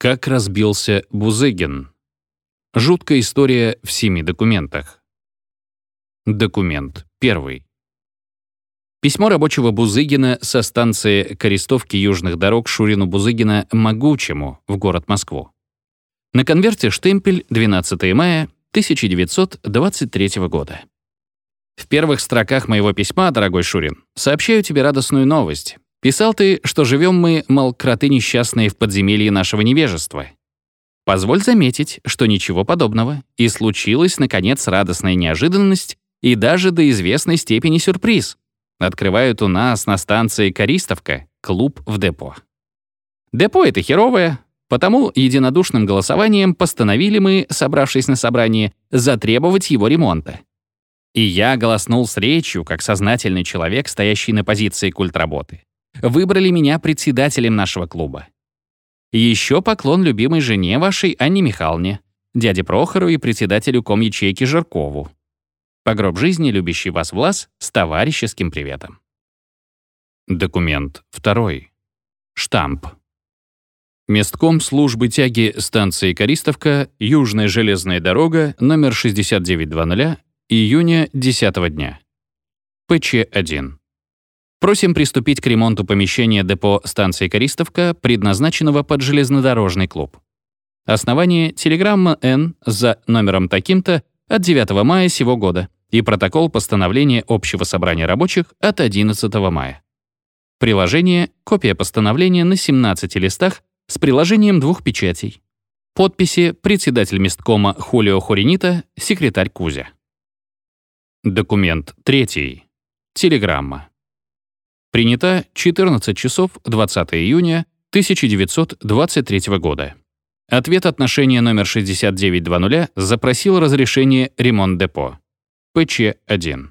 Как разбился Бузыгин? Жуткая история в семи документах. Документ первый. Письмо рабочего Бузыгина со станции Корестовки южных дорог Шурину Бузыгина Могучему в город Москву. На конверте штемпель 12 мая 1923 года. В первых строках моего письма, дорогой Шурин, сообщаю тебе радостную новость. Писал ты, что живем мы, мол, кроты несчастные в подземелье нашего невежества. Позволь заметить, что ничего подобного, и случилась, наконец, радостная неожиданность и даже до известной степени сюрприз. Открывают у нас на станции Користовка клуб в депо. Депо — это херовое, потому единодушным голосованием постановили мы, собравшись на собрании, затребовать его ремонта. И я голоснул с речью, как сознательный человек, стоящий на позиции культработы. Выбрали меня председателем нашего клуба. Еще поклон любимой жене вашей Анне Михайловне, дяде Прохору и председателю ком-ячейки Жиркову. Погроб жизни, любящий вас Влас, с товарищеским приветом. Документ второй. Штамп. Местком службы тяги станции Користовка, Южная железная дорога, номер 6900, июня 10 дня. ПЧ-1. Просим приступить к ремонту помещения депо станции Користовка, предназначенного под железнодорожный клуб. Основание телеграмма Н за номером таким-то от 9 мая сего года и протокол постановления Общего собрания рабочих от 11 мая. Приложение — копия постановления на 17 листах с приложением двух печатей. Подписи председатель месткома Хулио Хоринита, секретарь Кузя. Документ третий. Телеграмма. Принята 14 часов 20 июня 1923 года. Ответ отношения номер 6920 запросил разрешение ремонт депо. ПЧ-1.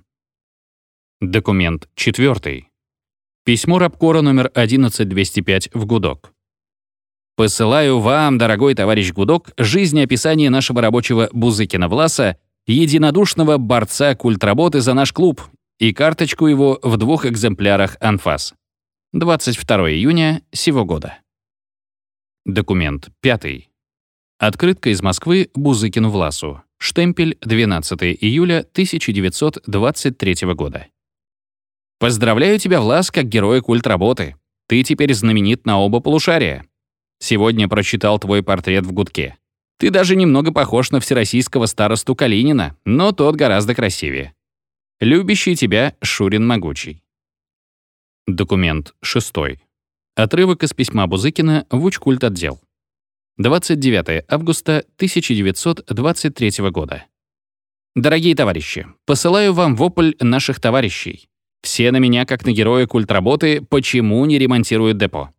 Документ 4. Письмо Рабкора номер 11205 в Гудок. Посылаю вам, дорогой товарищ Гудок, жизнеописание нашего рабочего Бузыкина Власа, единодушного борца культработы за наш клуб и карточку его в двух экземплярах анфас. 22 июня сего года. Документ 5. Открытка из Москвы Бузыкину Власу. Штемпель 12 июля 1923 года. Поздравляю тебя, Влас, как героя культ-работы. Ты теперь знаменит на оба полушария. Сегодня прочитал твой портрет в гудке. Ты даже немного похож на всероссийского старосту Калинина, но тот гораздо красивее. Любящий тебя Шурин Могучий. Документ 6. Отрывок из письма Бузыкина в Учкульт отдел. 29 августа 1923 года. Дорогие товарищи, посылаю вам вопль наших товарищей. Все на меня, как на героя культработы, почему не ремонтируют депо.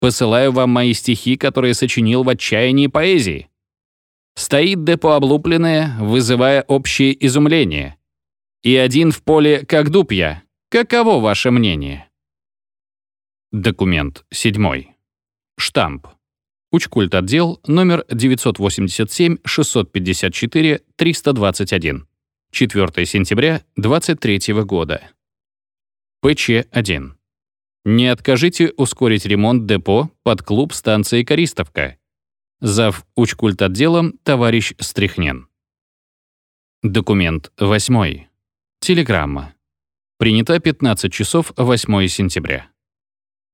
Посылаю вам мои стихи, которые сочинил в отчаянии поэзии. Стоит депо облупленное, вызывая общее изумление и один в поле, как дуб я. Каково ваше мнение? Документ 7. Штамп. Учкульт отдел номер 987-654-321. 4 сентября 23 года. ПЧ-1. Не откажите ускорить ремонт депо под клуб станции Користовка. Зав. Учкульт отделом товарищ Стрихнен. Документ 8. Телеграмма. Принята 15 часов 8 сентября.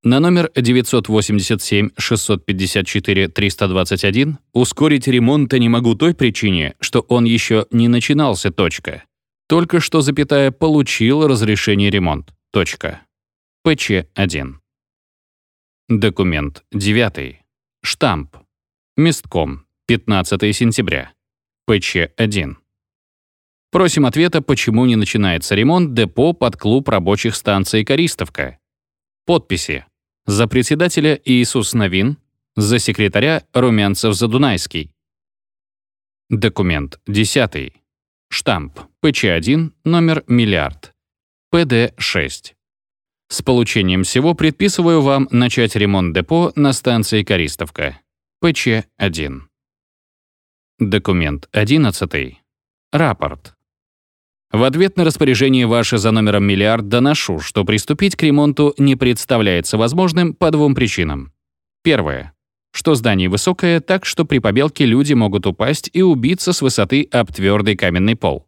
На номер 987-654-321 ускорить ремонта не могу той причине, что он еще не начинался. Точка. Только что запятая получил разрешение ремонт. Точка. ПЧ-1. Документ 9. Штамп. Местком. 15 сентября. ПЧ-1. Просим ответа, почему не начинается ремонт депо под клуб рабочих станций «Користовка». Подписи. За председателя Иисус Новин, за секретаря Румянцев-Задунайский. Документ 10. Штамп. ПЧ-1, номер миллиард. ПД-6. С получением всего предписываю вам начать ремонт депо на станции Користовка. ПЧ-1. Документ 11. Рапорт. В ответ на распоряжение ваше за номером миллиард доношу, что приступить к ремонту не представляется возможным по двум причинам. Первое. что здание высокое, так что при побелке люди могут упасть и убиться с высоты об твердый каменный пол.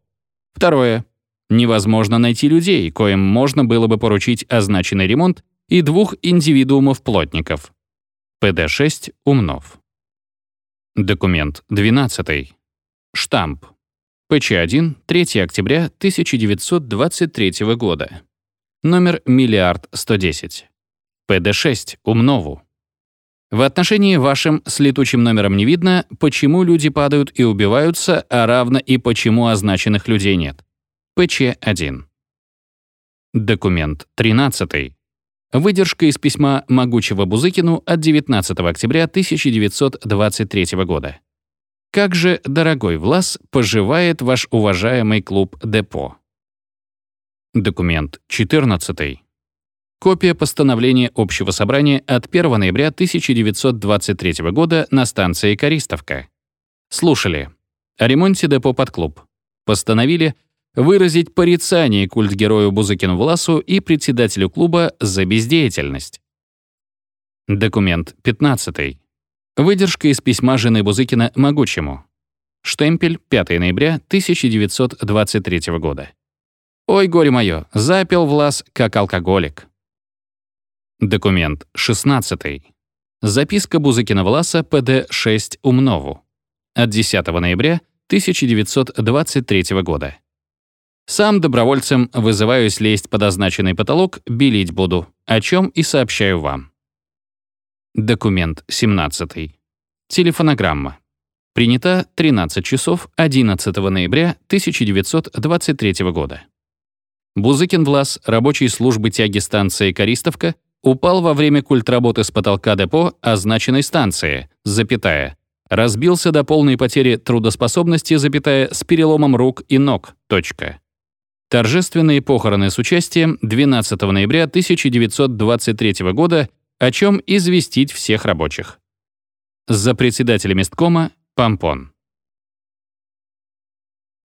Второе. Невозможно найти людей, коим можно было бы поручить означенный ремонт, и двух индивидуумов-плотников. ПД-6 Умнов. Документ 12. Штамп. ПЧ-1, 3 октября 1923 года. Номер миллиард 110. ПД-6 Умнову. В отношении вашим с летучим номером не видно, почему люди падают и убиваются, а равно и почему означенных людей нет. ПЧ-1. Документ 13. Выдержка из письма Могучего Бузыкину от 19 октября 1923 года. Как же, дорогой Влас, поживает ваш уважаемый клуб «Депо»? Документ 14. Копия постановления Общего собрания от 1 ноября 1923 года на станции Користовка. Слушали. О ремонте депо под клуб. Постановили выразить порицание культгерою Бузыкину Власу и председателю клуба за бездеятельность. Документ 15. Выдержка из письма жены Бузыкина Могучему. Штемпель, 5 ноября 1923 года. «Ой, горе мое, запил Влас как алкоголик». Документ 16. Записка Бузыкина Власа ПД-6 Умнову. От 10 ноября 1923 года. Сам добровольцем вызываюсь лезть под означенный потолок, белить буду, о чем и сообщаю вам. Документ 17. Телефонограмма. Принята 13 часов 11 ноября 1923 года. Бузыкин Влас, рабочей службы тяги станции Користовка, упал во время культработы с потолка депо означенной станции, запятая, разбился до полной потери трудоспособности, запятая, с переломом рук и ног, точка. Торжественные похороны с участием 12 ноября 1923 года о чем известить всех рабочих. За председателем месткома Помпон.